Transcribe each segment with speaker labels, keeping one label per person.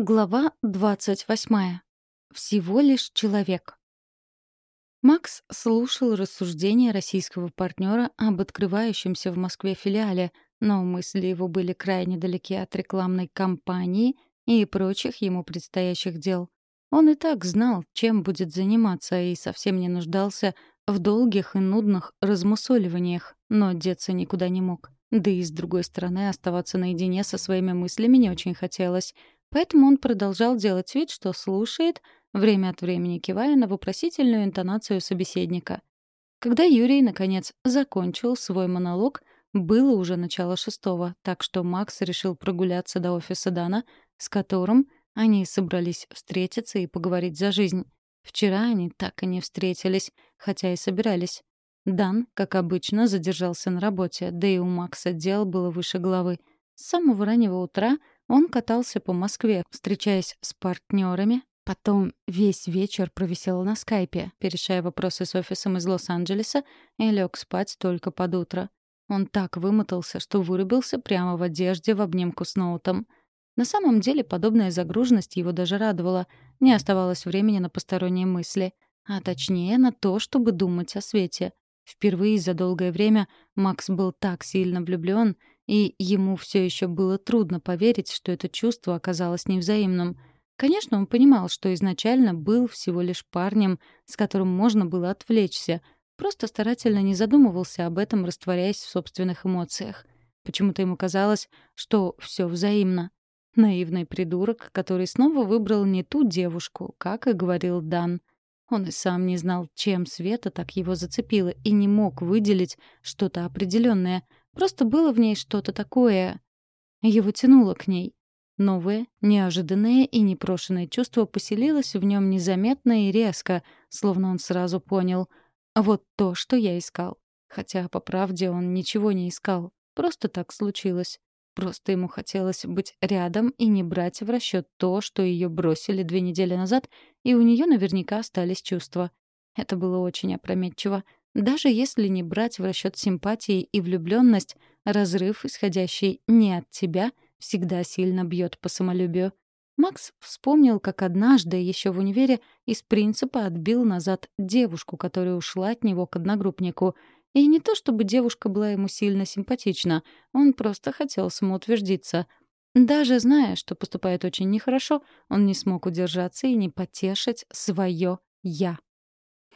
Speaker 1: Глава 28. Всего лишь человек. Макс слушал рассуждения российского партнера об открывающемся в Москве филиале, но мысли его были крайне далеки от рекламной кампании и прочих ему предстоящих дел. Он и так знал, чем будет заниматься, и совсем не нуждался в долгих и нудных размусоливаниях, но деться никуда не мог. Да и, с другой стороны, оставаться наедине со своими мыслями не очень хотелось — Поэтому он продолжал делать вид, что слушает, время от времени кивая на вопросительную интонацию собеседника. Когда Юрий, наконец, закончил свой монолог, было уже начало шестого, так что Макс решил прогуляться до офиса Дана, с которым они собрались встретиться и поговорить за жизнь. Вчера они так и не встретились, хотя и собирались. Дан, как обычно, задержался на работе, да и у Макса дел было выше головы. С самого раннего утра он катался по Москве, встречаясь с партнерами, потом весь вечер провисел на скайпе, решая вопросы с офисом из Лос-Анджелеса и лег спать только под утро. Он так вымотался, что вырубился прямо в одежде в обнимку с ноутом. На самом деле подобная загруженность его даже радовала. Не оставалось времени на посторонние мысли, а точнее на то, чтобы думать о свете. Впервые за долгое время Макс был так сильно влюблен и ему все еще было трудно поверить, что это чувство оказалось невзаимным. Конечно, он понимал, что изначально был всего лишь парнем, с которым можно было отвлечься, просто старательно не задумывался об этом, растворяясь в собственных эмоциях. Почему-то ему казалось, что все взаимно. Наивный придурок, который снова выбрал не ту девушку, как и говорил Дан. Он и сам не знал, чем Света так его зацепила, и не мог выделить что-то определенное — Просто было в ней что-то такое. Его тянуло к ней. Новое, неожиданное и непрошенное чувство поселилось в нем незаметно и резко, словно он сразу понял. Вот то, что я искал. Хотя, по правде, он ничего не искал. Просто так случилось. Просто ему хотелось быть рядом и не брать в расчет то, что ее бросили две недели назад, и у нее наверняка остались чувства. Это было очень опрометчиво. Даже если не брать в расчет симпатии и влюбленность, разрыв, исходящий не от тебя, всегда сильно бьет по самолюбию. Макс вспомнил, как однажды, еще в универе, из принципа отбил назад девушку, которая ушла от него к одногруппнику. И не то чтобы девушка была ему сильно симпатична, он просто хотел самоутвердиться. Даже зная, что поступает очень нехорошо, он не смог удержаться и не потешить свое «я».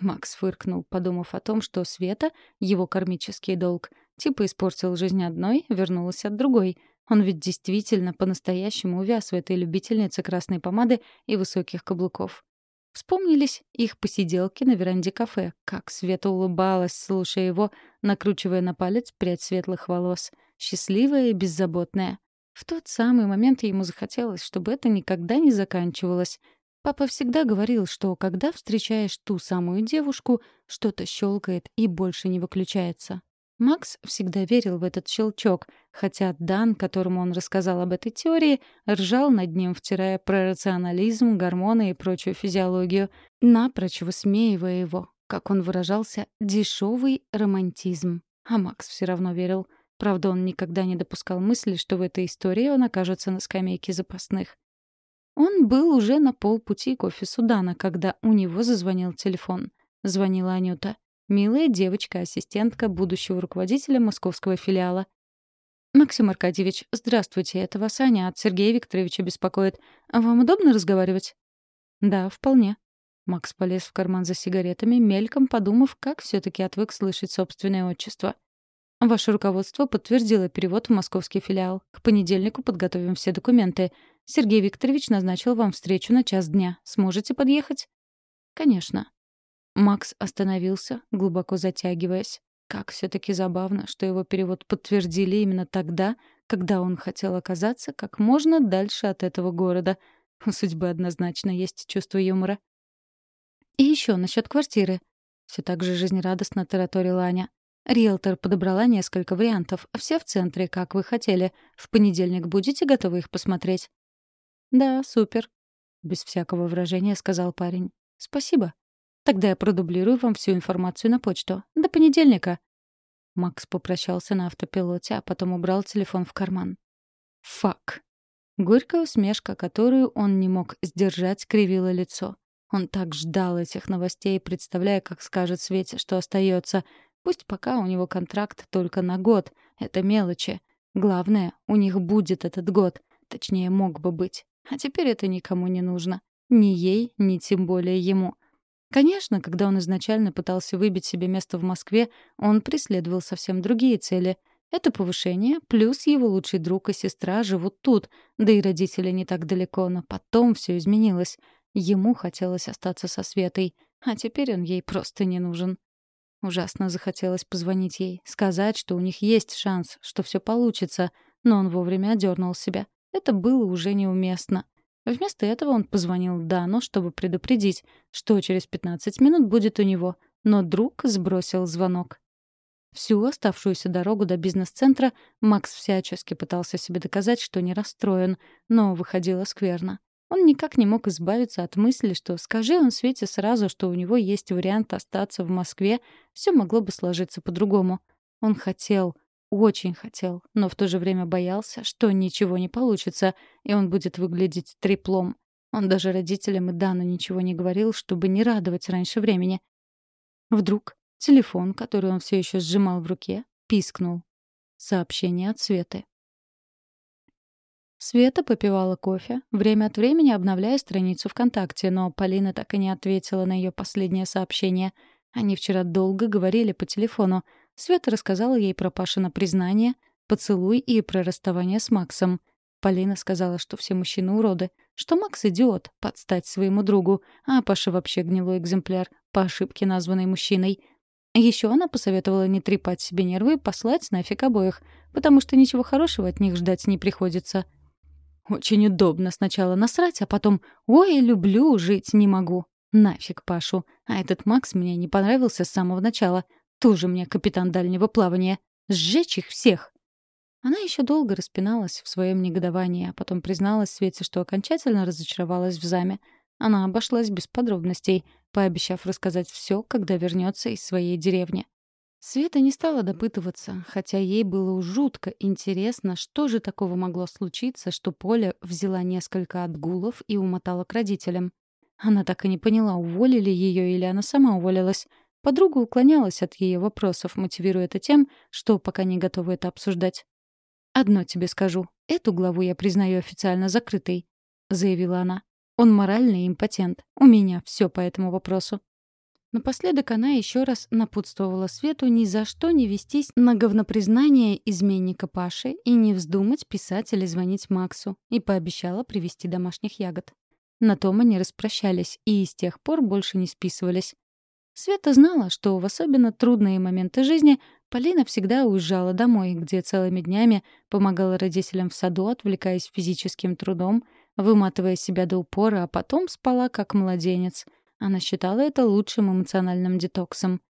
Speaker 1: Макс фыркнул, подумав о том, что Света — его кармический долг. Типа испортил жизнь одной, вернулась от другой. Он ведь действительно по-настоящему увяз в этой любительнице красной помады и высоких каблуков. Вспомнились их посиделки на веранде кафе, как Света улыбалась, слушая его, накручивая на палец прядь светлых волос, счастливая и беззаботная. В тот самый момент ему захотелось, чтобы это никогда не заканчивалось. Папа всегда говорил, что когда встречаешь ту самую девушку, что-то щелкает и больше не выключается. Макс всегда верил в этот щелчок, хотя Дан, которому он рассказал об этой теории, ржал над ним, втирая про рационализм, гормоны и прочую физиологию, напрочь высмеивая его, как он выражался, дешевый романтизм. А Макс все равно верил. Правда, он никогда не допускал мысли, что в этой истории он окажется на скамейке запасных. Он был уже на полпути к офису Дана, когда у него зазвонил телефон. Звонила Анюта. Милая девочка-ассистентка будущего руководителя московского филиала. «Максим Аркадьевич, здравствуйте. Это вас Аня от Сергея Викторовича беспокоит. А вам удобно разговаривать?» «Да, вполне». Макс полез в карман за сигаретами, мельком подумав, как все таки отвык слышать собственное отчество. Ваше руководство подтвердило перевод в московский филиал. К понедельнику подготовим все документы. Сергей Викторович назначил вам встречу на час дня. Сможете подъехать? Конечно. Макс остановился, глубоко затягиваясь. Как все таки забавно, что его перевод подтвердили именно тогда, когда он хотел оказаться как можно дальше от этого города. У судьбы однозначно есть чувство юмора. И еще насчет квартиры. Все так же жизнерадостно тараторила Аня. Риэлтор подобрала несколько вариантов. Все в центре, как вы хотели. В понедельник будете готовы их посмотреть? Да, супер. Без всякого выражения сказал парень. Спасибо. Тогда я продублирую вам всю информацию на почту. До понедельника. Макс попрощался на автопилоте, а потом убрал телефон в карман. Фак. Горькая усмешка, которую он не мог сдержать, кривила лицо. Он так ждал этих новостей, представляя, как скажет Свете, что остается. Пусть пока у него контракт только на год. Это мелочи. Главное, у них будет этот год. Точнее, мог бы быть. А теперь это никому не нужно. Ни ей, ни тем более ему. Конечно, когда он изначально пытался выбить себе место в Москве, он преследовал совсем другие цели. Это повышение, плюс его лучший друг и сестра живут тут, да и родители не так далеко, но потом все изменилось. Ему хотелось остаться со Светой, а теперь он ей просто не нужен. Ужасно захотелось позвонить ей, сказать, что у них есть шанс, что все получится, но он вовремя одернул себя. Это было уже неуместно. Вместо этого он позвонил Дану, чтобы предупредить, что через 15 минут будет у него, но друг сбросил звонок. Всю оставшуюся дорогу до бизнес-центра Макс всячески пытался себе доказать, что не расстроен, но выходило скверно. Он никак не мог избавиться от мысли, что скажи он Свете сразу, что у него есть вариант остаться в Москве, все могло бы сложиться по-другому. Он хотел, очень хотел, но в то же время боялся, что ничего не получится, и он будет выглядеть треплом. Он даже родителям и Дану ничего не говорил, чтобы не радовать раньше времени. Вдруг телефон, который он все еще сжимал в руке, пискнул. Сообщение от Светы. Света попивала кофе, время от времени обновляя страницу ВКонтакте, но Полина так и не ответила на ее последнее сообщение. Они вчера долго говорили по телефону — Света рассказала ей про Пашина признание, поцелуй и про расставание с Максом. Полина сказала, что все мужчины уроды, что Макс идиот, подстать своему другу, а Паша вообще гнилой экземпляр, по ошибке названный мужчиной. Еще она посоветовала не трепать себе нервы и послать нафиг обоих, потому что ничего хорошего от них ждать не приходится. Очень удобно сначала насрать, а потом «Ой, люблю, жить не могу». Нафиг Пашу. А этот Макс мне не понравился с самого начала. Тоже мне капитан дальнего плавания. Сжечь их всех. Она еще долго распиналась в своем негодовании, а потом призналась Свете, что окончательно разочаровалась в заме. Она обошлась без подробностей, пообещав рассказать все, когда вернется из своей деревни. Света не стала допытываться, хотя ей было жутко интересно, что же такого могло случиться, что Поля взяла несколько отгулов и умотала к родителям. Она так и не поняла, уволили ее или она сама уволилась. Подруга уклонялась от ее вопросов, мотивируя это тем, что пока не готова это обсуждать. «Одно тебе скажу. Эту главу я признаю официально закрытой», — заявила она. «Он моральный импотент. У меня все по этому вопросу». Напоследок она еще раз напутствовала Свету ни за что не вестись на говнопризнание изменника Паши и не вздумать писать или звонить Максу, и пообещала привезти домашних ягод. На том они распрощались и с тех пор больше не списывались. Света знала, что в особенно трудные моменты жизни Полина всегда уезжала домой, где целыми днями помогала родителям в саду, отвлекаясь физическим трудом, выматывая себя до упора, а потом спала как младенец. Она считала это лучшим эмоциональным детоксом.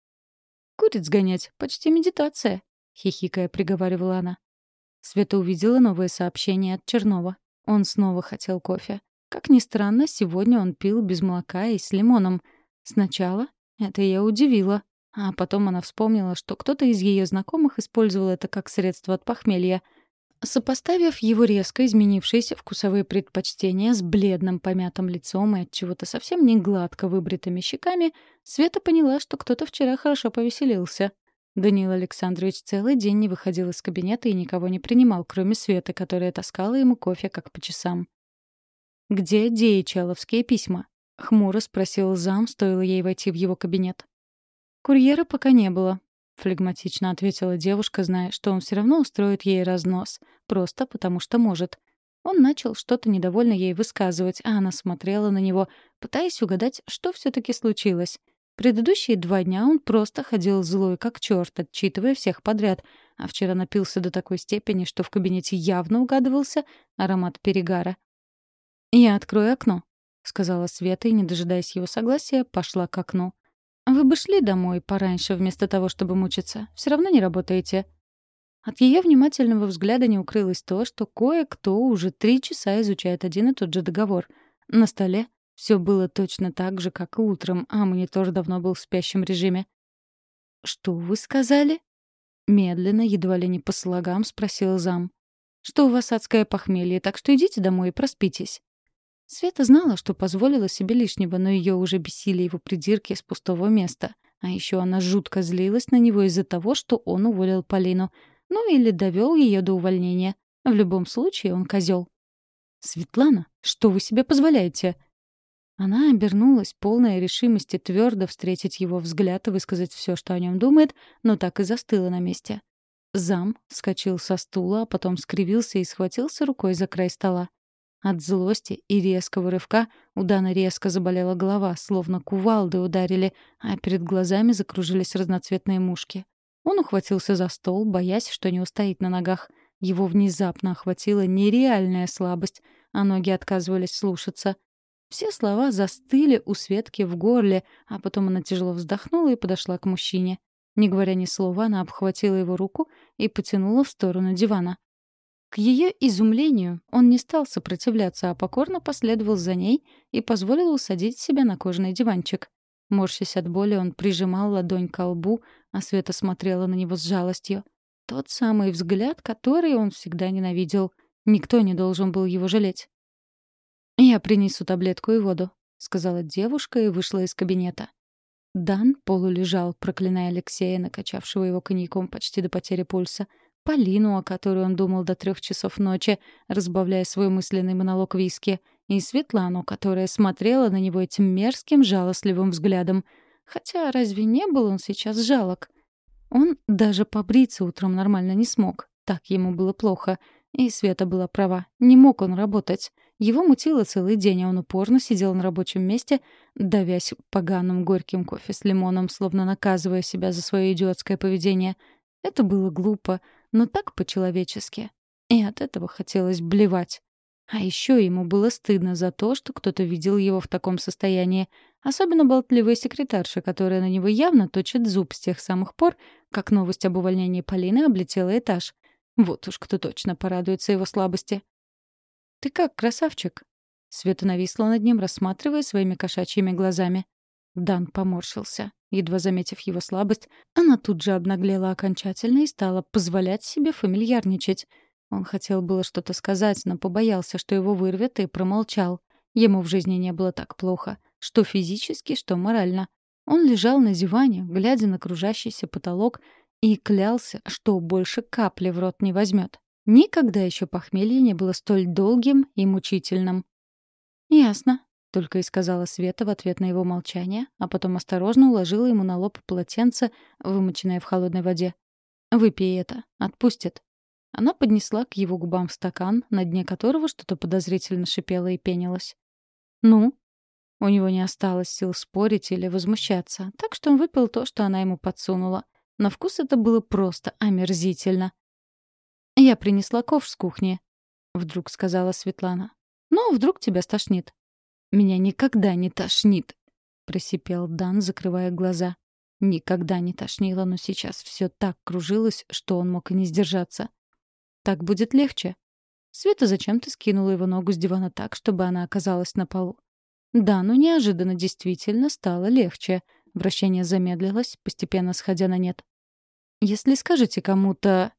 Speaker 1: «Куриц гонять — почти медитация», — хихикая приговаривала она. Света увидела новое сообщение от Чернова. Он снова хотел кофе. Как ни странно, сегодня он пил без молока и с лимоном. Сначала это ее удивило. А потом она вспомнила, что кто-то из ее знакомых использовал это как средство от похмелья. Сопоставив его резко изменившиеся вкусовые предпочтения с бледным помятым лицом и от чего-то совсем не гладко выбритыми щеками, Света поняла, что кто-то вчера хорошо повеселился. Даниил Александрович целый день не выходил из кабинета и никого не принимал, кроме Светы, которая таскала ему кофе как по часам. «Где Деячеловские письма?» — хмуро спросил зам, стоило ей войти в его кабинет. «Курьера пока не было», — флегматично ответила девушка, зная, что он все равно устроит ей разнос, просто потому что может. Он начал что-то недовольно ей высказывать, а она смотрела на него, пытаясь угадать, что все таки случилось. Предыдущие два дня он просто ходил злой как черт, отчитывая всех подряд, а вчера напился до такой степени, что в кабинете явно угадывался аромат перегара. «Я открою окно», — сказала Света и, не дожидаясь его согласия, пошла к окну. «Вы бы шли домой пораньше, вместо того, чтобы мучиться. Все равно не работаете». От ее внимательного взгляда не укрылось то, что кое-кто уже три часа изучает один и тот же договор. На столе все было точно так же, как и утром, а монитор давно был в спящем режиме. «Что вы сказали?» Медленно, едва ли не по слогам, спросил зам. что у вас адское похмелье, так что идите домой и проспитесь». Света знала, что позволила себе лишнего, но ее уже бесили его придирки с пустого места. А еще она жутко злилась на него из-за того, что он уволил Полину. Ну или довел ее до увольнения. В любом случае он козел. «Светлана, что вы себе позволяете?» Она обернулась, полная решимости твердо встретить его взгляд и высказать все, что о нем думает, но так и застыла на месте. Зам вскочил со стула, а потом скривился и схватился рукой за край стола. От злости и резкого рывка у Дана резко заболела голова, словно кувалды ударили, а перед глазами закружились разноцветные мушки. Он ухватился за стол, боясь, что не устоит на ногах. Его внезапно охватила нереальная слабость, а ноги отказывались слушаться. Все слова застыли у Светки в горле, а потом она тяжело вздохнула и подошла к мужчине. Не говоря ни слова, она обхватила его руку и потянула в сторону дивана. К ее изумлению он не стал сопротивляться, а покорно последовал за ней и позволил усадить себя на кожаный диванчик. Морщась от боли, он прижимал ладонь к лбу, а Света смотрела на него с жалостью. Тот самый взгляд, который он всегда ненавидел. Никто не должен был его жалеть. «Я принесу таблетку и воду», — сказала девушка и вышла из кабинета. Дан полулежал, проклиная Алексея, накачавшего его коньяком почти до потери пульса — Полину, о которой он думал до трех часов ночи, разбавляя свой мысленный монолог виски, и Светлану, которая смотрела на него этим мерзким, жалостливым взглядом. Хотя разве не был он сейчас жалок? Он даже побриться утром нормально не смог. Так ему было плохо. И Света была права. Не мог он работать. Его мутило целый день, а он упорно сидел на рабочем месте, давясь поганым горьким кофе с лимоном, словно наказывая себя за свое идиотское поведение. Это было глупо, но так по-человечески. И от этого хотелось блевать. А еще ему было стыдно за то, что кто-то видел его в таком состоянии. Особенно болтливая секретарша, которая на него явно точит зуб с тех самых пор, как новость об увольнении Полины облетела этаж. Вот уж кто точно порадуется его слабости. «Ты как, красавчик?» Света нависла над ним, рассматривая своими кошачьими глазами. Дан поморщился. Едва заметив его слабость, она тут же обнаглела окончательно и стала позволять себе фамильярничать. Он хотел было что-то сказать, но побоялся, что его вырвет, и промолчал. Ему в жизни не было так плохо, что физически, что морально. Он лежал на диване, глядя на кружащийся потолок, и клялся, что больше капли в рот не возьмет. Никогда еще похмелье не было столь долгим и мучительным. «Ясно», только и сказала Света в ответ на его молчание, а потом осторожно уложила ему на лоб полотенце, вымоченное в холодной воде. «Выпей это. Отпустит». Она поднесла к его губам стакан, на дне которого что-то подозрительно шипело и пенилось. «Ну?» У него не осталось сил спорить или возмущаться, так что он выпил то, что она ему подсунула. На вкус это было просто омерзительно. «Я принесла ковш с кухни», — вдруг сказала Светлана. «Ну, вдруг тебя стошнит». Меня никогда не тошнит, просипел Дан, закрывая глаза. Никогда не тошнило, но сейчас все так кружилось, что он мог и не сдержаться. Так будет легче. Света зачем-то скинула его ногу с дивана так, чтобы она оказалась на полу. Да, но неожиданно действительно стало легче. Вращение замедлилось, постепенно сходя на нет. Если скажете кому-то...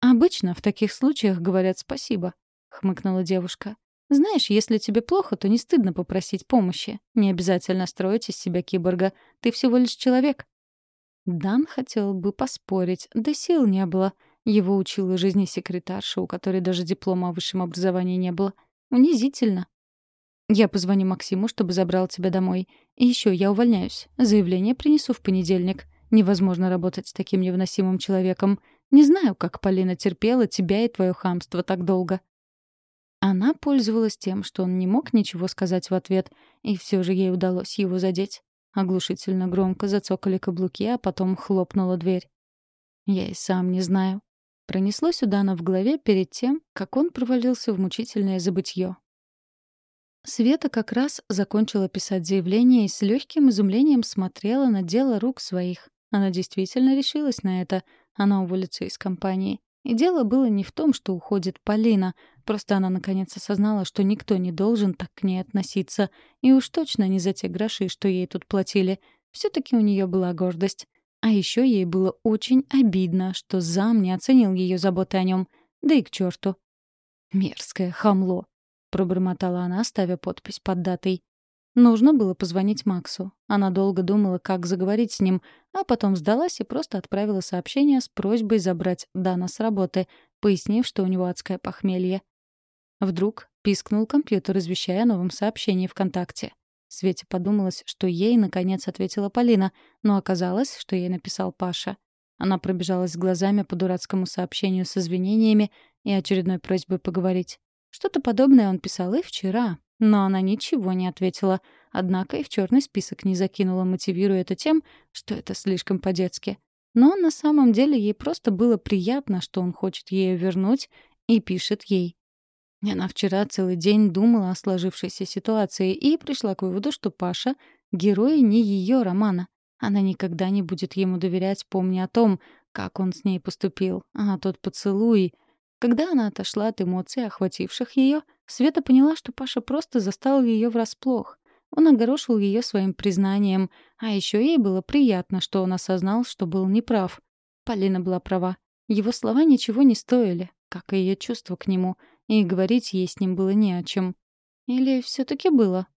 Speaker 1: Обычно в таких случаях говорят спасибо, хмыкнула девушка. Знаешь, если тебе плохо, то не стыдно попросить помощи. Не обязательно строить из себя киборга. Ты всего лишь человек. Дан хотел бы поспорить, да сил не было. Его учила жизни секретарша, у которой даже диплома о высшем образовании не было. Унизительно. Я позвоню Максиму, чтобы забрал тебя домой. И еще я увольняюсь. Заявление принесу в понедельник. Невозможно работать с таким невыносимым человеком. Не знаю, как Полина терпела тебя и твое хамство так долго. Она пользовалась тем, что он не мог ничего сказать в ответ, и все же ей удалось его задеть. Оглушительно громко зацокали каблуки, а потом хлопнула дверь. «Я и сам не знаю». Пронеслось у Дана в голове перед тем, как он провалился в мучительное забытье. Света как раз закончила писать заявление и с легким изумлением смотрела на дело рук своих. Она действительно решилась на это. Она уволится из компании. И дело было не в том, что уходит Полина, просто она наконец осознала, что никто не должен так к ней относиться, и уж точно не за те гроши, что ей тут платили. все таки у нее была гордость. А еще ей было очень обидно, что зам не оценил ее заботы о нем. Да и к черту. «Мерзкое хамло», — пробормотала она, ставя подпись под датой. Нужно было позвонить Максу. Она долго думала, как заговорить с ним, а потом сдалась и просто отправила сообщение с просьбой забрать Дана с работы, пояснив, что у него адское похмелье. Вдруг пискнул компьютер, извещая о новом сообщении ВКонтакте. Свете подумалось, что ей, наконец, ответила Полина, но оказалось, что ей написал Паша. Она пробежалась глазами по дурацкому сообщению с извинениями и очередной просьбой поговорить. Что-то подобное он писал и вчера, но она ничего не ответила, однако и в черный список не закинула, мотивируя это тем, что это слишком по-детски. Но на самом деле ей просто было приятно, что он хочет ею вернуть и пишет ей. Она вчера целый день думала о сложившейся ситуации и пришла к выводу, что Паша — герой не ее романа. Она никогда не будет ему доверять, помня о том, как он с ней поступил, а тот поцелуй — когда она отошла от эмоций, охвативших ее, Света поняла, что Паша просто застал ее врасплох. Он огорошил ее своим признанием, а еще ей было приятно, что он осознал, что был неправ. Полина была права. Его слова ничего не стоили, как и ее чувства к нему, и говорить ей с ним было не о чем. Или все таки было?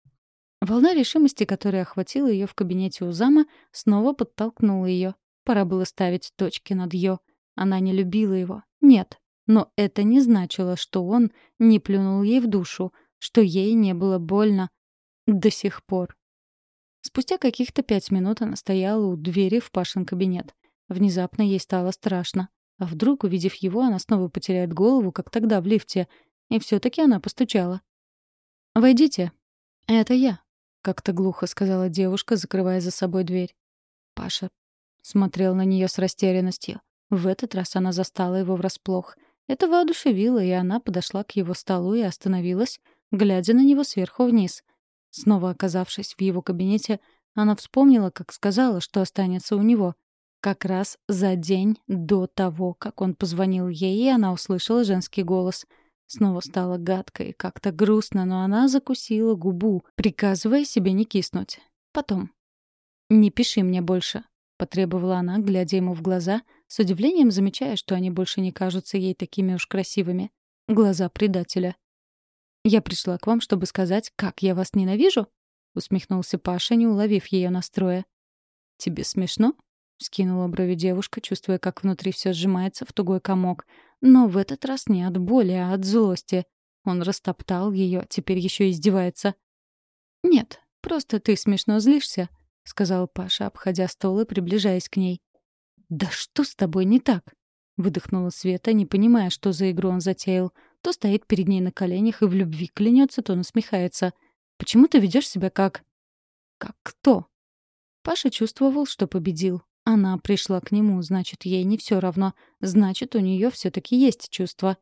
Speaker 1: Волна решимости, которая охватила ее в кабинете у зама, снова подтолкнула ее. Пора было ставить точки над «ё». Она не любила его. Нет, но это не значило, что он не плюнул ей в душу, что ей не было больно. До сих пор. Спустя каких-то пять минут она стояла у двери в Пашин кабинет. Внезапно ей стало страшно. А вдруг, увидев его, она снова потеряет голову, как тогда в лифте. И все таки она постучала. «Войдите». «Это я», — как-то глухо сказала девушка, закрывая за собой дверь. Паша смотрел на нее с растерянностью. В этот раз она застала его врасплох — это воодушевило, и она подошла к его столу и остановилась, глядя на него сверху вниз. Снова оказавшись в его кабинете, она вспомнила, как сказала, что останется у него. Как раз за день до того, как он позвонил ей, и она услышала женский голос. Снова стало гадко и как-то грустно, но она закусила губу, приказывая себе не киснуть. Потом. «Не пиши мне больше», — потребовала она, глядя ему в глаза, с удивлением замечая, что они больше не кажутся ей такими уж красивыми. Глаза предателя. «Я пришла к вам, чтобы сказать, как я вас ненавижу?» — усмехнулся Паша, не уловив ее настроя. «Тебе смешно?» — скинула брови девушка, чувствуя, как внутри все сжимается в тугой комок. Но в этот раз не от боли, а от злости. Он растоптал ее, теперь еще издевается. «Нет, просто ты смешно злишься», — сказал Паша, обходя стол и приближаясь к ней. «Да что с тобой не так?» — выдохнула Света, не понимая, что за игру он затеял. То стоит перед ней на коленях и в любви клянется, то насмехается. «Почему ты ведешь себя как...» «Как кто?» Паша чувствовал, что победил. Она пришла к нему, значит, ей не все равно. Значит, у нее все-таки есть чувства.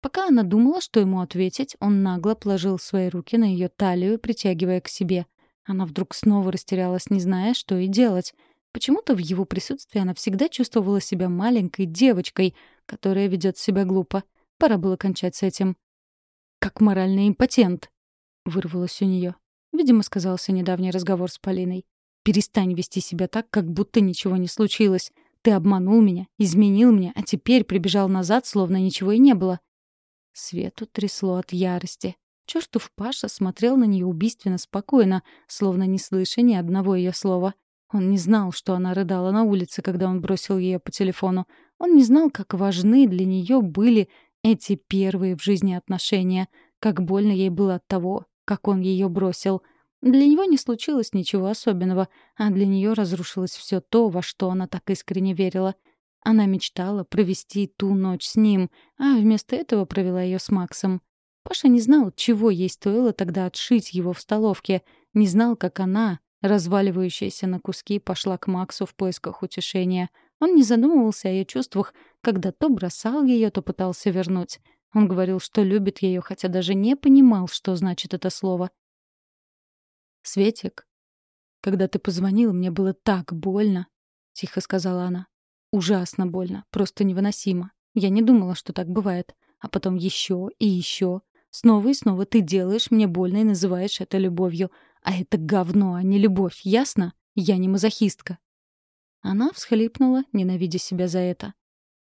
Speaker 1: Пока она думала, что ему ответить, он нагло положил свои руки на ее талию, притягивая к себе. Она вдруг снова растерялась, не зная, что и делать. Почему-то в его присутствии она всегда чувствовала себя маленькой девочкой, которая ведет себя глупо. Пора было кончать с этим. «Как моральный импотент!» — вырвалось у нее. Видимо, сказался недавний разговор с Полиной. «Перестань вести себя так, как будто ничего не случилось. Ты обманул меня, изменил меня, а теперь прибежал назад, словно ничего и не было». Свету трясло от ярости. Чёртов Паша смотрел на нее убийственно спокойно, словно не слыша ни одного ее слова. Он не знал, что она рыдала на улице, когда он бросил ее по телефону. Он не знал, как важны для нее были эти первые в жизни отношения, как больно ей было от того, как он ее бросил. Для него не случилось ничего особенного, а для нее разрушилось все то, во что она так искренне верила. Она мечтала провести ту ночь с ним, а вместо этого провела ее с Максом. Паша не знал, чего ей стоило тогда отшить его в столовке, не знал, как она, разваливающаяся на куски, пошла к Максу в поисках утешения. Он не задумывался о ее чувствах, когда то бросал ее, то пытался вернуть. Он говорил, что любит ее, хотя даже не понимал, что значит это слово. «Светик, когда ты позвонил, мне было так больно», — тихо сказала она. «Ужасно больно, просто невыносимо. Я не думала, что так бывает. А потом еще и еще. Снова и снова ты делаешь мне больно и называешь это любовью. А это говно, а не любовь, ясно? Я не мазохистка». Она всхлипнула, ненавидя себя за это.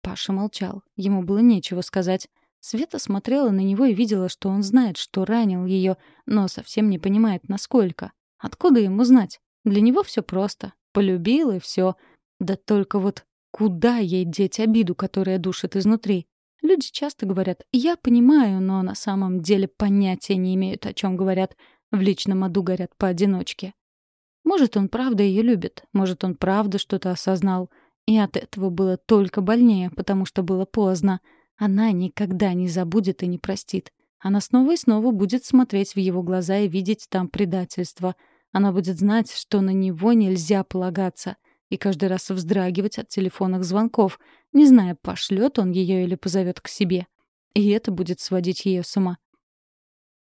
Speaker 1: Паша молчал. Ему было нечего сказать. Света смотрела на него и видела, что он знает, что ранил ее, но совсем не понимает, насколько. Откуда ему знать? Для него все просто. Полюбил и все. Да только вот куда ей деть обиду, которая душит изнутри? Люди часто говорят «я понимаю», но на самом деле понятия не имеют, о чем говорят. В личном аду горят поодиночке. Может, он правда ее любит, может, он правда что-то осознал. И от этого было только больнее, потому что было поздно. Она никогда не забудет и не простит. Она снова и снова будет смотреть в его глаза и видеть там предательство. Она будет знать, что на него нельзя полагаться — и каждый раз вздрагивать от телефонных звонков, не зная, пошлет он ее или позовет к себе. И это будет сводить ее с ума.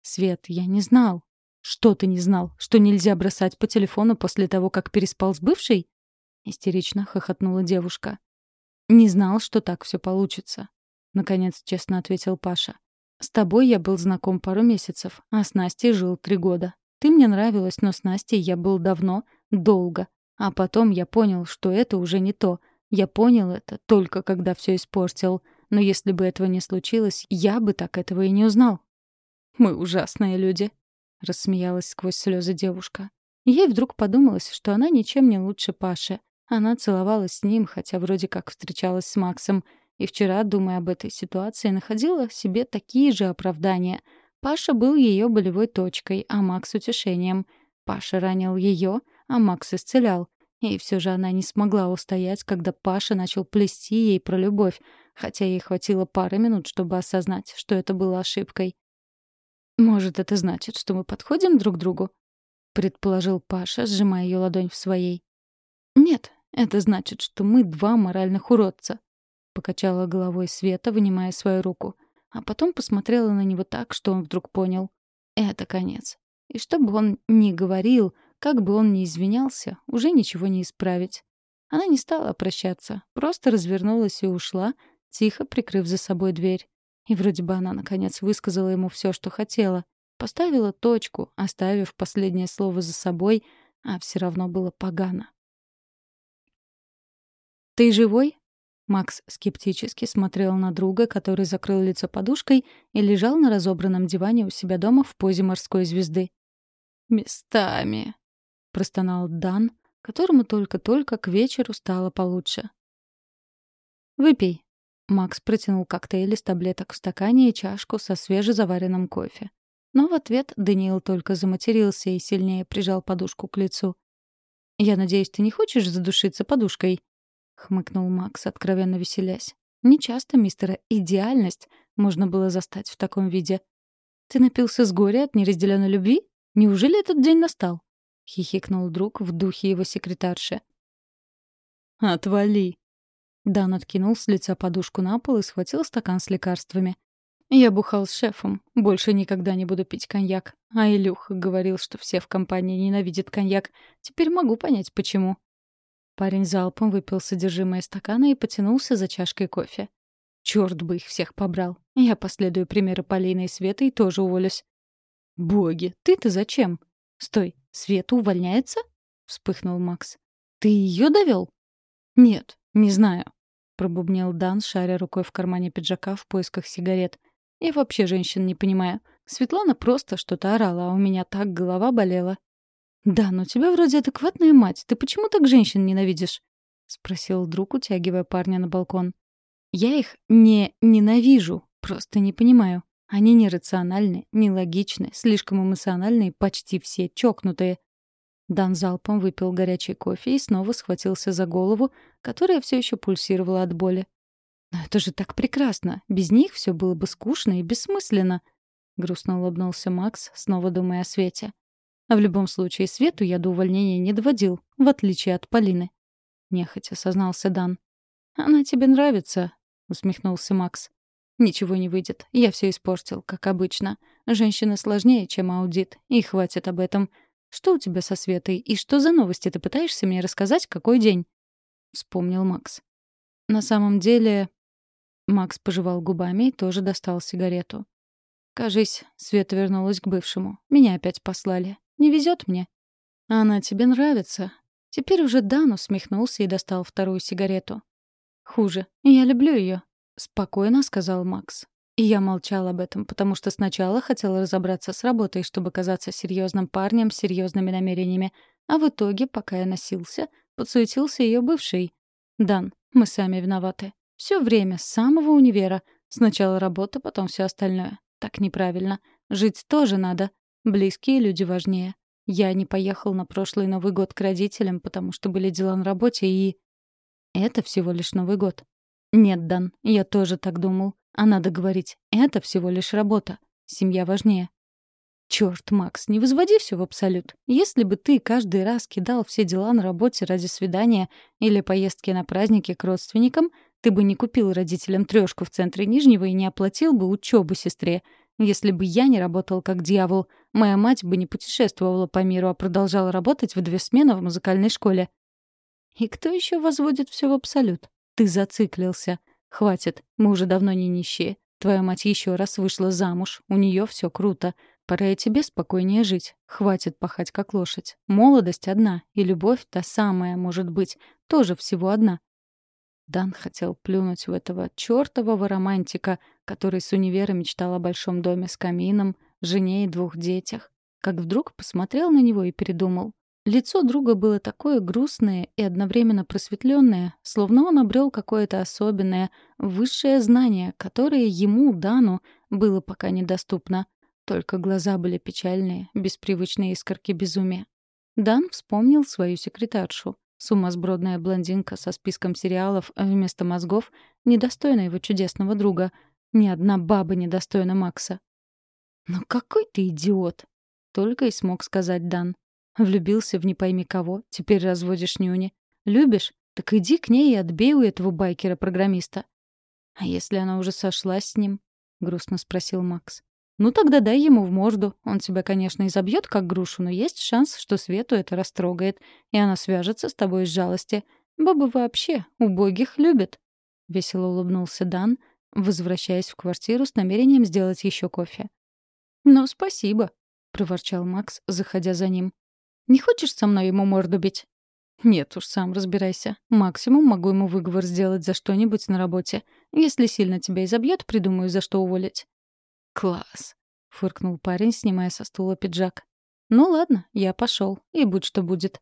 Speaker 1: «Свет, я не знал». «Что ты не знал? Что нельзя бросать по телефону после того, как переспал с бывшей?» Истерично хохотнула девушка. «Не знал, что так все получится», — наконец честно ответил Паша. «С тобой я был знаком пару месяцев, а с Настей жил три года. Ты мне нравилась, но с Настей я был давно, долго. А потом я понял, что это уже не то. Я понял это только когда все испортил. Но если бы этого не случилось, я бы так этого и не узнал. «Мы ужасные люди», — рассмеялась сквозь слезы девушка. Ей вдруг подумалось, что она ничем не лучше Паши. Она целовалась с ним, хотя вроде как встречалась с Максом. И вчера, думая об этой ситуации, находила себе такие же оправдания. Паша был ее болевой точкой, а Макс — утешением. Паша ранил ее, а Макс исцелял. И все же она не смогла устоять, когда Паша начал плести ей про любовь, хотя ей хватило пары минут, чтобы осознать, что это было ошибкой. «Может, это значит, что мы подходим друг к другу?» — предположил Паша, сжимая ее ладонь в своей. «Нет, это значит, что мы два моральных уродца», — покачала головой Света, вынимая свою руку, а потом посмотрела на него так, что он вдруг понял. «Это конец. И что бы он ни говорил, — как бы он ни извинялся, уже ничего не исправить. Она не стала прощаться, просто развернулась и ушла, тихо прикрыв за собой дверь. И вроде бы она, наконец, высказала ему все, что хотела. Поставила точку, оставив последнее слово за собой, а все равно было погано. «Ты живой?» Макс скептически смотрел на друга, который закрыл лицо подушкой и лежал на разобранном диване у себя дома в позе морской звезды. «Местами», — простонал Дан, которому только-только к вечеру стало получше. «Выпей». Макс протянул коктейль из таблеток в стакане и чашку со свежезаваренным кофе. Но в ответ Даниил только заматерился и сильнее прижал подушку к лицу. «Я надеюсь, ты не хочешь задушиться подушкой?» — хмыкнул Макс, откровенно веселясь. Нечасто мистера «Идеальность» можно было застать в таком виде. «Ты напился с горя от неразделенной любви? Неужели этот день настал?» — хихикнул друг в духе его секретарши.
Speaker 2: «Отвали!»
Speaker 1: Дан откинул с лица подушку на пол и схватил стакан с лекарствами. «Я бухал с шефом. Больше никогда не буду пить коньяк. А Илюха говорил, что все в компании ненавидят коньяк. Теперь могу понять, почему». Парень залпом выпил содержимое стакана и потянулся за чашкой кофе. Черт бы их всех побрал. Я последую примеру Полины и Светы и тоже уволюсь. «Боги, ты-то зачем?» «Стой, Света увольняется?» — вспыхнул Макс. «Ты ее довел?» «Нет, не знаю», — пробубнил Дан, шаря рукой в кармане пиджака в поисках сигарет. «Я вообще женщин не понимаю. Светлана просто что-то орала, а у меня так голова болела». «Да, но у тебя вроде адекватная мать. Ты почему так женщин ненавидишь?» — спросил друг, утягивая парня на балкон. «Я их не ненавижу, просто не понимаю. Они нерациональны, нелогичны, слишком эмоциональны и почти все чокнутые. Дан залпом выпил горячий кофе и снова схватился за голову, которая все еще пульсировала от боли. «Но это же так прекрасно! Без них все было бы скучно и бессмысленно!» Грустно улыбнулся Макс, снова думая о Свете. «А в любом случае, Свету я до увольнения не доводил, в отличие от Полины». Нехотя сознался Дан. «Она тебе нравится?» — усмехнулся Макс. Ничего не выйдет. Я все испортил, как обычно. Женщина сложнее, чем аудит. И хватит об этом. Что у тебя со Светой? И что за новости ты пытаешься мне рассказать? Какой день? Вспомнил Макс. На самом деле... Макс пожевал губами и тоже достал сигарету. Кажись, Света вернулась к бывшему. Меня опять послали. Не везет мне. Она тебе нравится. Теперь уже Дан усмехнулся и достал вторую сигарету. Хуже. Я люблю ее. — спокойно сказал Макс. И я молчал об этом, потому что сначала хотел разобраться с работой, чтобы казаться серьезным парнем с серьезными намерениями, а в итоге, пока я носился, подсуетился ее бывший. «Дан, мы сами виноваты. Все время, с самого универа. Сначала работа, потом все остальное. Так неправильно. Жить тоже надо. Близкие люди важнее. Я не поехал на прошлый Новый год к родителям, потому что были дела на работе и... Это всего лишь Новый год. Нет, Дан, я тоже так думал. А надо говорить, это всего лишь работа. Семья важнее. Черт, Макс, не возводи все в абсолют. Если бы ты каждый раз кидал все дела на работе ради свидания или поездки на праздники к родственникам, ты бы не купил родителям трешку в центре Нижнего и не оплатил бы учебу сестре. Если бы я не работал как дьявол, моя мать бы не путешествовала по миру, а продолжала работать в две смены в музыкальной школе. И кто еще возводит все в абсолют? Ты зациклился. Хватит, мы уже давно не нищие. Твоя мать еще раз вышла замуж, у нее все круто. Пора и тебе спокойнее жить. Хватит пахать как лошадь. Молодость одна, и любовь та самая, может быть, тоже всего одна. Дан хотел плюнуть в этого чёртового романтика, который с универа мечтал о большом доме с камином, жене и двух детях. Как вдруг посмотрел на него и передумал. Лицо друга было такое грустное и одновременно просветленное, словно он обрел какое-то особенное, высшее знание, которое ему, Дану, было пока недоступно. Только глаза были печальные, без привычной искорки безумия. Дан вспомнил свою секретаршу. Сумасбродная блондинка со списком сериалов вместо мозгов, недостойна его чудесного друга. Ни одна баба недостойна Макса. «Ну какой ты идиот!» — только и смог сказать Дан. Влюбился в не пойми кого, теперь разводишь нюни. Любишь? Так иди к ней и отбей у этого байкера-программиста. «А если она уже сошлась с ним?» — грустно спросил Макс. Ну тогда дай ему в морду. Он тебя, конечно, изобьет как грушу, но есть шанс, что Свету это растрогает, и она свяжется с тобой из жалости. Бабы вообще убогих любят. Весело улыбнулся Дан, возвращаясь в квартиру с намерением сделать еще кофе. «Ну, спасибо», — проворчал Макс, заходя за ним. «Не хочешь со мной ему морду бить?» «Нет уж, сам разбирайся. Максимум могу ему выговор сделать за что-нибудь на работе. Если сильно тебя изобьет, придумаю, за что уволить. «Класс!» — фыркнул парень, снимая со стула пиджак. «Ну ладно, я пошел, и будь что будет».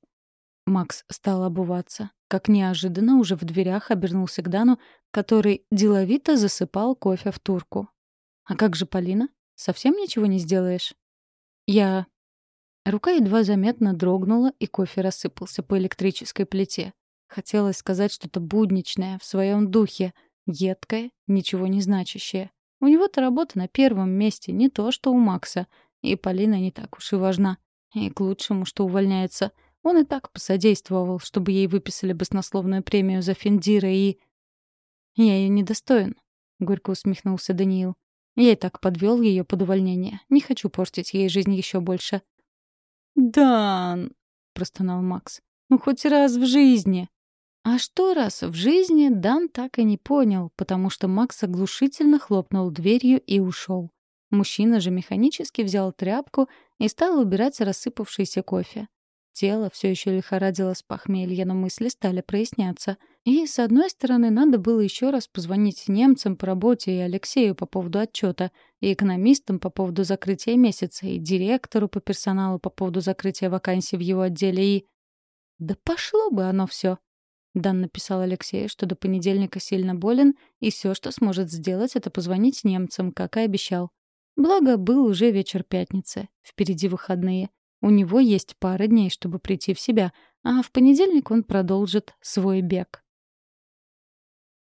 Speaker 1: Макс стал обуваться. Как неожиданно уже в дверях обернулся к Дану, который деловито засыпал кофе в турку. «А как же Полина? Совсем ничего не сделаешь?» «Я...» Рука едва заметно дрогнула, и кофе рассыпался по электрической плите. Хотелось сказать что-то будничное, в своем духе, едкое, ничего не значащее. У него-то работа на первом месте, не то что у Макса. И Полина не так уж и важна. И к лучшему, что увольняется. Он и так посодействовал, чтобы ей выписали баснословную премию за Финдира и... «Я ее недостоин», — горько усмехнулся Даниил. «Я и так подвел ее под увольнение. Не хочу портить ей жизнь еще больше». «Дан!» — простонал Макс. «Ну, хоть раз в жизни!» А что раз в жизни Дан так и не понял, потому что Макс оглушительно хлопнул дверью и ушел. Мужчина же механически взял тряпку и стал убирать рассыпавшийся кофе. Тело все еще лихорадило с похмелья, но мысли стали проясняться. И, с одной стороны, надо было еще раз позвонить немцам по работе и Алексею по поводу отчета, и экономистам по поводу закрытия месяца, и директору по персоналу по поводу закрытия вакансий в его отделе, и... Да пошло бы оно все. Дан написал Алексею, что до понедельника сильно болен, и все, что сможет сделать, это позвонить немцам, как и обещал. Благо, был уже вечер пятницы. Впереди выходные. У него есть пара дней, чтобы прийти в себя, а в понедельник он продолжит свой бег.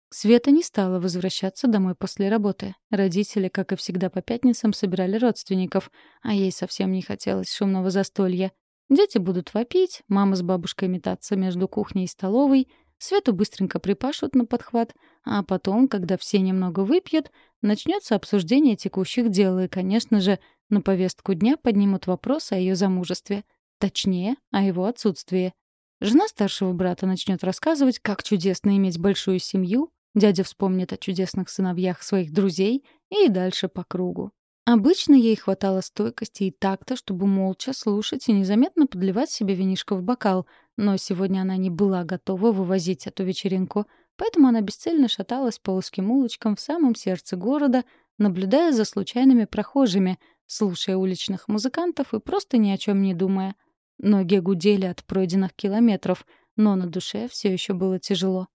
Speaker 1: Света не стала возвращаться домой после работы. Родители, как и всегда по пятницам, собирали родственников, а ей совсем не хотелось шумного застолья. Дети будут вопить, мама с бабушкой метаться между кухней и столовой — Свету быстренько припашут на подхват, а потом, когда все немного выпьют, начнется обсуждение текущих дел, и, конечно же, на повестку дня поднимут вопрос о ее замужестве. Точнее, о его отсутствии. Жена старшего брата начнет рассказывать, как чудесно иметь большую семью, дядя вспомнит о чудесных сыновьях своих друзей и дальше по кругу. Обычно ей хватало стойкости и такта, чтобы молча слушать и незаметно подливать себе винишко в бокал, но сегодня она не была готова вывозить эту вечеринку, поэтому она бесцельно шаталась по узким улочкам в самом сердце города, наблюдая за случайными прохожими, слушая уличных музыкантов и просто ни о чем не думая. Ноги гудели от пройденных километров, но на душе все еще было тяжело.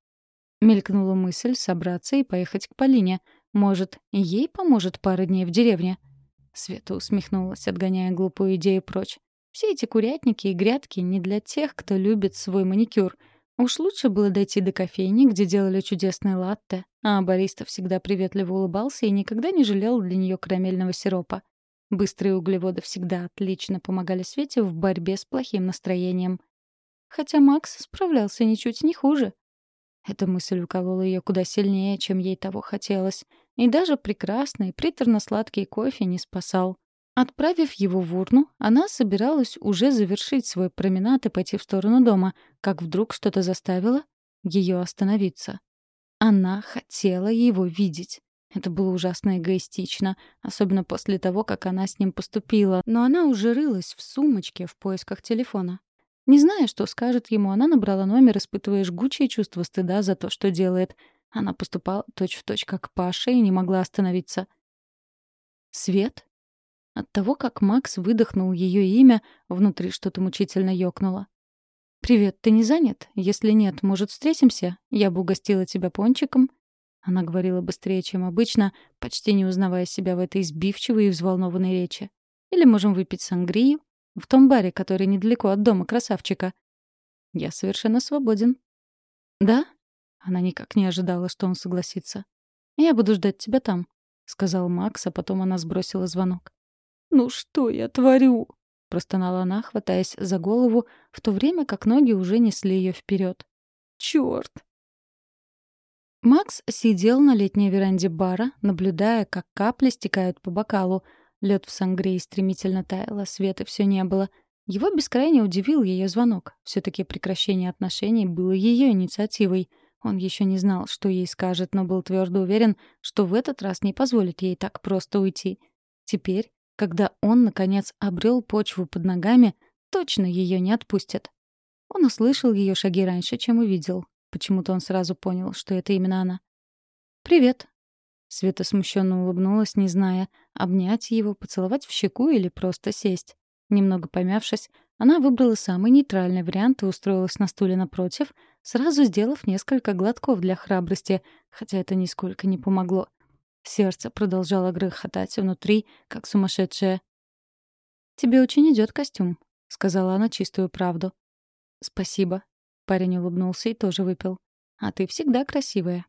Speaker 1: Мелькнула мысль собраться и поехать к Полине. Может, ей поможет пара дней в деревне? Света усмехнулась, отгоняя глупую идею прочь. Все эти курятники и грядки не для тех, кто любит свой маникюр. Уж лучше было дойти до кофейни, где делали чудесные латте, а бариста всегда приветливо улыбался и никогда не жалел для нее карамельного сиропа. Быстрые углеводы всегда отлично помогали Свете в борьбе с плохим настроением. Хотя Макс справлялся ничуть не хуже. Эта мысль уколола ее куда сильнее, чем ей того хотелось. И даже прекрасный, приторно-сладкий кофе не спасал. Отправив его в урну, она собиралась уже завершить свой променад и пойти в сторону дома, как вдруг что-то заставило ее остановиться. Она хотела его видеть. Это было ужасно эгоистично, особенно после того, как она с ним поступила, но она уже рылась в сумочке в поисках телефона. Не зная, что скажет ему, она набрала номер, испытывая жгучее чувство стыда за то, что делает. Она поступала точь-в-точь точь как Паша и не могла остановиться. «Свет?» От того, как Макс выдохнул ее имя, внутри что-то мучительно ёкнуло. «Привет, ты не занят? Если нет, может, встретимся? Я бы угостила тебя пончиком». Она говорила быстрее, чем обычно, почти не узнавая себя в этой избивчивой и взволнованной речи. «Или можем выпить сангрию? В том баре, который недалеко от дома красавчика». «Я совершенно свободен». «Да?» Она никак не ожидала, что он согласится. «Я буду ждать тебя там», — сказал Макс, а потом она сбросила звонок. «Ну что я творю?» — простонала она, хватаясь за голову, в то время как ноги уже несли ее вперед. «Черт!» Макс сидел на летней веранде бара, наблюдая, как капли стекают по бокалу. Лед в сангрии стремительно таял, а света все не было. Его бескрайне удивил ее звонок. все таки прекращение отношений было ее инициативой. Он еще не знал, что ей скажет, но был твердо уверен, что в этот раз не позволит ей так просто уйти. Теперь, когда он, наконец, обрел почву под ногами, точно ее не отпустят. Он услышал ее шаги раньше, чем увидел. Почему-то он сразу понял, что это именно она. «Привет». Света смущенно улыбнулась, не зная, обнять его, поцеловать в щеку или просто сесть. Немного помявшись, она выбрала самый нейтральный вариант и устроилась на стуле напротив, сразу сделав несколько глотков для храбрости, хотя это нисколько не помогло. Сердце продолжало грохотать внутри, как сумасшедшее. «Тебе очень идет костюм», — сказала она чистую правду. «Спасибо». Парень улыбнулся и тоже выпил. «А ты всегда красивая».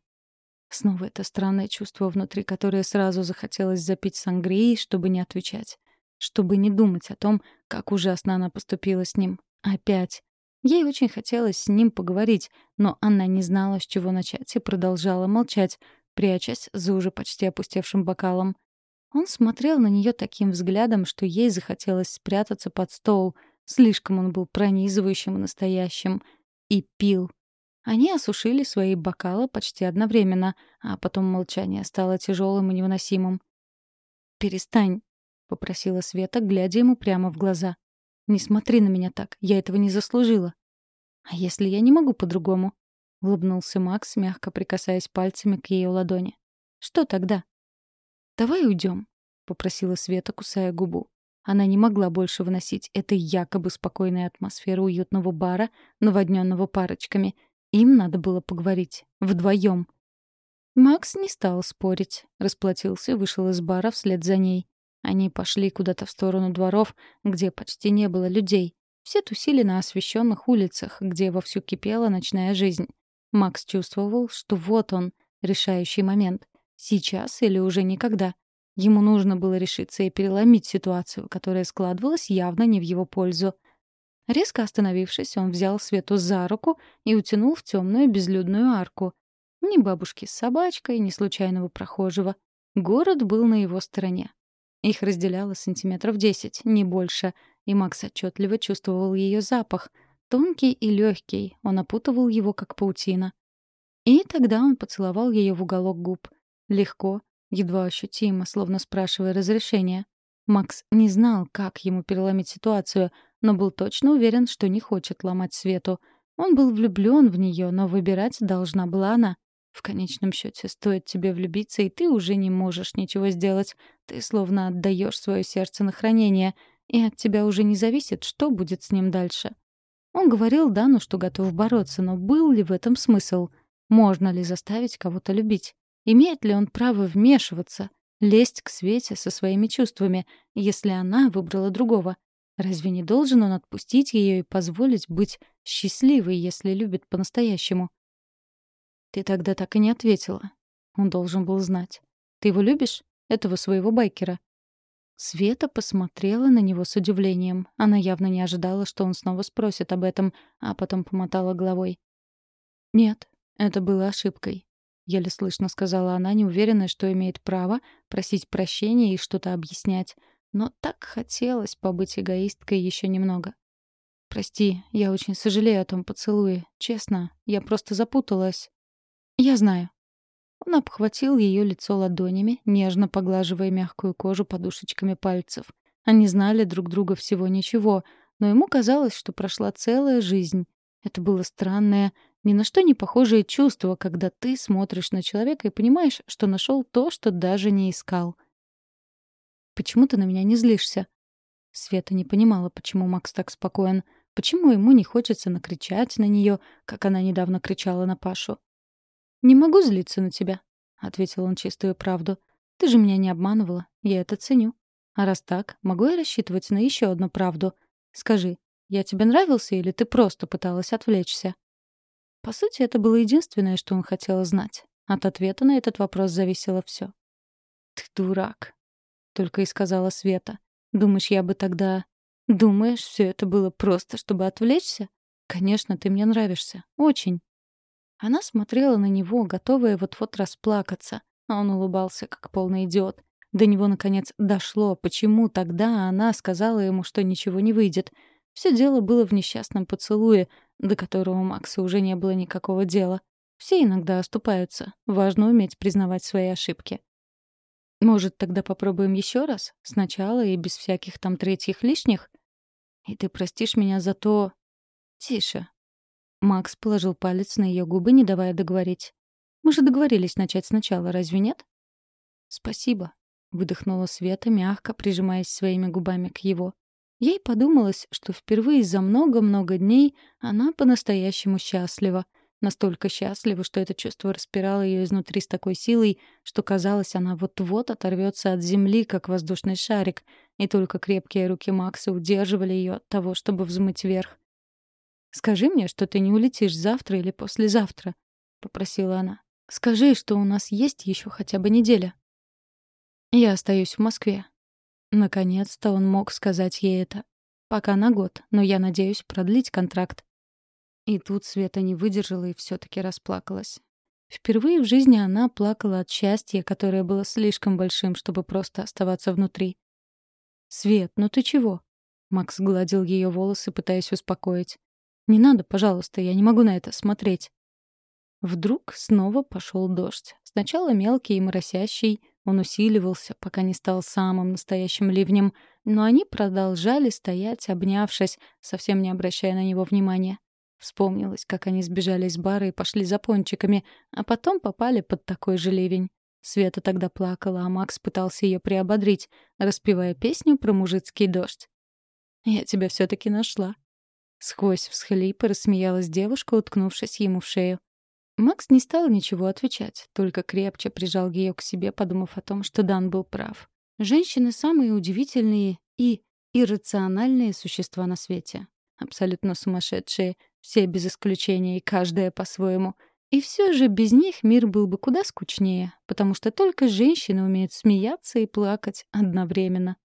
Speaker 1: Снова это странное чувство внутри, которое сразу захотелось запить сангрией, чтобы не отвечать. Чтобы не думать о том, как ужасно она поступила с ним. Опять. Ей очень хотелось с ним поговорить, но она не знала, с чего начать, и продолжала молчать, прячась за уже почти опустевшим бокалом. Он смотрел на нее таким взглядом, что ей захотелось спрятаться под стол. Слишком он был пронизывающим и настоящим. И пил. Они осушили свои бокалы почти одновременно, а потом молчание стало тяжелым и невыносимым. «Перестань», — попросила Света, глядя ему прямо в глаза. «Не смотри на меня так, я этого не заслужила». «А если я не могу по-другому?» — улыбнулся Макс, мягко прикасаясь пальцами к ее ладони. «Что тогда?» «Давай уйдем», — попросила Света, кусая губу. Она не могла больше выносить этой якобы спокойной атмосферы уютного бара, наводненного парочками. Им надо было поговорить. Вдвоем. Макс не стал спорить. Расплатился вышел из бара вслед за ней. Они пошли куда-то в сторону дворов, где почти не было людей. Все тусили на освещенных улицах, где вовсю кипела ночная жизнь. Макс чувствовал, что вот он, решающий момент. Сейчас или уже никогда. Ему нужно было решиться и переломить ситуацию, которая складывалась явно не в его пользу. Резко остановившись, он взял Свету за руку и утянул в темную безлюдную арку. Ни бабушки с собачкой, ни случайного прохожего. Город был на его стороне. Их разделяло сантиметров десять, не больше, и Макс отчетливо чувствовал ее запах — Тонкий и легкий, он опутывал его, как паутина. И тогда он поцеловал ее в уголок губ. Легко, едва ощутимо, словно спрашивая разрешения. Макс не знал, как ему переломить ситуацию, но был точно уверен, что не хочет ломать Свету. Он был влюблен в нее, но выбирать должна была она. В конечном счете, стоит тебе влюбиться, и ты уже не можешь ничего сделать. Ты словно отдаешь свое сердце на хранение, и от тебя уже не зависит, что будет с ним дальше. Он говорил Дану, что готов бороться, но был ли в этом смысл? Можно ли заставить кого-то любить? Имеет ли он право вмешиваться, лезть к Свете со своими чувствами, если она выбрала другого? Разве не должен он отпустить ее и позволить быть счастливой, если любит по-настоящему? Ты тогда так и не ответила. Он должен был знать. Ты его любишь? Этого своего байкера? Света посмотрела на него с удивлением. Она явно не ожидала, что он снова спросит об этом, а потом помотала головой. «Нет, это было ошибкой», — еле слышно сказала она, неуверенная, что имеет право просить прощения и что-то объяснять. Но так хотелось побыть эгоисткой еще немного. «Прости, я очень сожалею о том поцелуе. Честно, я просто запуталась». «Я знаю». Он обхватил ее лицо ладонями, нежно поглаживая мягкую кожу подушечками пальцев. Они знали друг друга всего ничего, но ему казалось, что прошла целая жизнь. Это было странное, ни на что не похожее чувство, когда ты смотришь на человека и понимаешь, что нашел то, что даже не искал. «Почему ты на меня не злишься?» Света не понимала, почему Макс так спокоен, почему ему не хочется накричать на нее, как она недавно кричала на Пашу. «Не могу злиться на тебя», — ответил он чистую правду. «Ты же меня не обманывала, я это ценю. А раз так, могу я рассчитывать на еще одну правду? Скажи, я тебе нравился или ты просто пыталась отвлечься?» По сути, это было единственное, что он хотел знать. От ответа на этот вопрос зависело все. «Ты дурак», — только и сказала Света. «Думаешь, я бы тогда...» «Думаешь, все это было просто, чтобы отвлечься? Конечно, ты мне нравишься. Очень. Она смотрела на него, готовая вот-вот расплакаться, а он улыбался, как полный идиот. До него, наконец, дошло, почему тогда она сказала ему, что ничего не выйдет. Все дело было в несчастном поцелуе, до которого у Макса уже не было никакого дела. Все иногда оступаются. Важно уметь признавать свои ошибки. Может, тогда попробуем еще раз? Сначала и без всяких там третьих лишних? И ты простишь меня за то... Тише, Макс положил палец на ее губы, не давая договорить. «Мы же договорились начать сначала, разве нет?» «Спасибо», — выдохнула Света, мягко прижимаясь своими губами к его. Ей подумалось, что впервые за много-много дней она по-настоящему счастлива. Настолько счастлива, что это чувство распирало ее изнутри с такой силой, что казалось, она вот-вот оторвется от земли, как воздушный шарик, и только крепкие руки Макса удерживали ее от того, чтобы взмыть вверх. «Скажи мне, что ты не улетишь завтра или послезавтра», — попросила она. «Скажи, что у нас есть еще хотя бы неделя». «Я остаюсь в Москве». Наконец-то он мог сказать ей это. «Пока на год, но я надеюсь продлить контракт». И тут Света не выдержала и все таки расплакалась. Впервые в жизни она плакала от счастья, которое было слишком большим, чтобы просто оставаться внутри. «Свет, ну ты чего?» Макс гладил ее волосы, пытаясь успокоить. Не надо, пожалуйста, я не могу на это смотреть. Вдруг снова пошел дождь. Сначала мелкий и моросящий, он усиливался, пока не стал самым настоящим ливнем, но они продолжали стоять, обнявшись, совсем не обращая на него внимания. Вспомнилось, как они сбежали из бара и пошли за пончиками, а потом попали под такой же ливень. Света тогда плакала, а Макс пытался ее приободрить, распевая песню про мужицкий дождь. «Я тебя все таки нашла», Сквозь всхлипы рассмеялась девушка, уткнувшись ему в шею. Макс не стал ничего отвечать, только крепче прижал ее к себе, подумав о том, что Дан был прав. Женщины — самые удивительные и иррациональные существа на свете. Абсолютно сумасшедшие, все без исключения и каждая по-своему. И все же без них мир был бы куда скучнее, потому что только женщины умеют смеяться и плакать одновременно.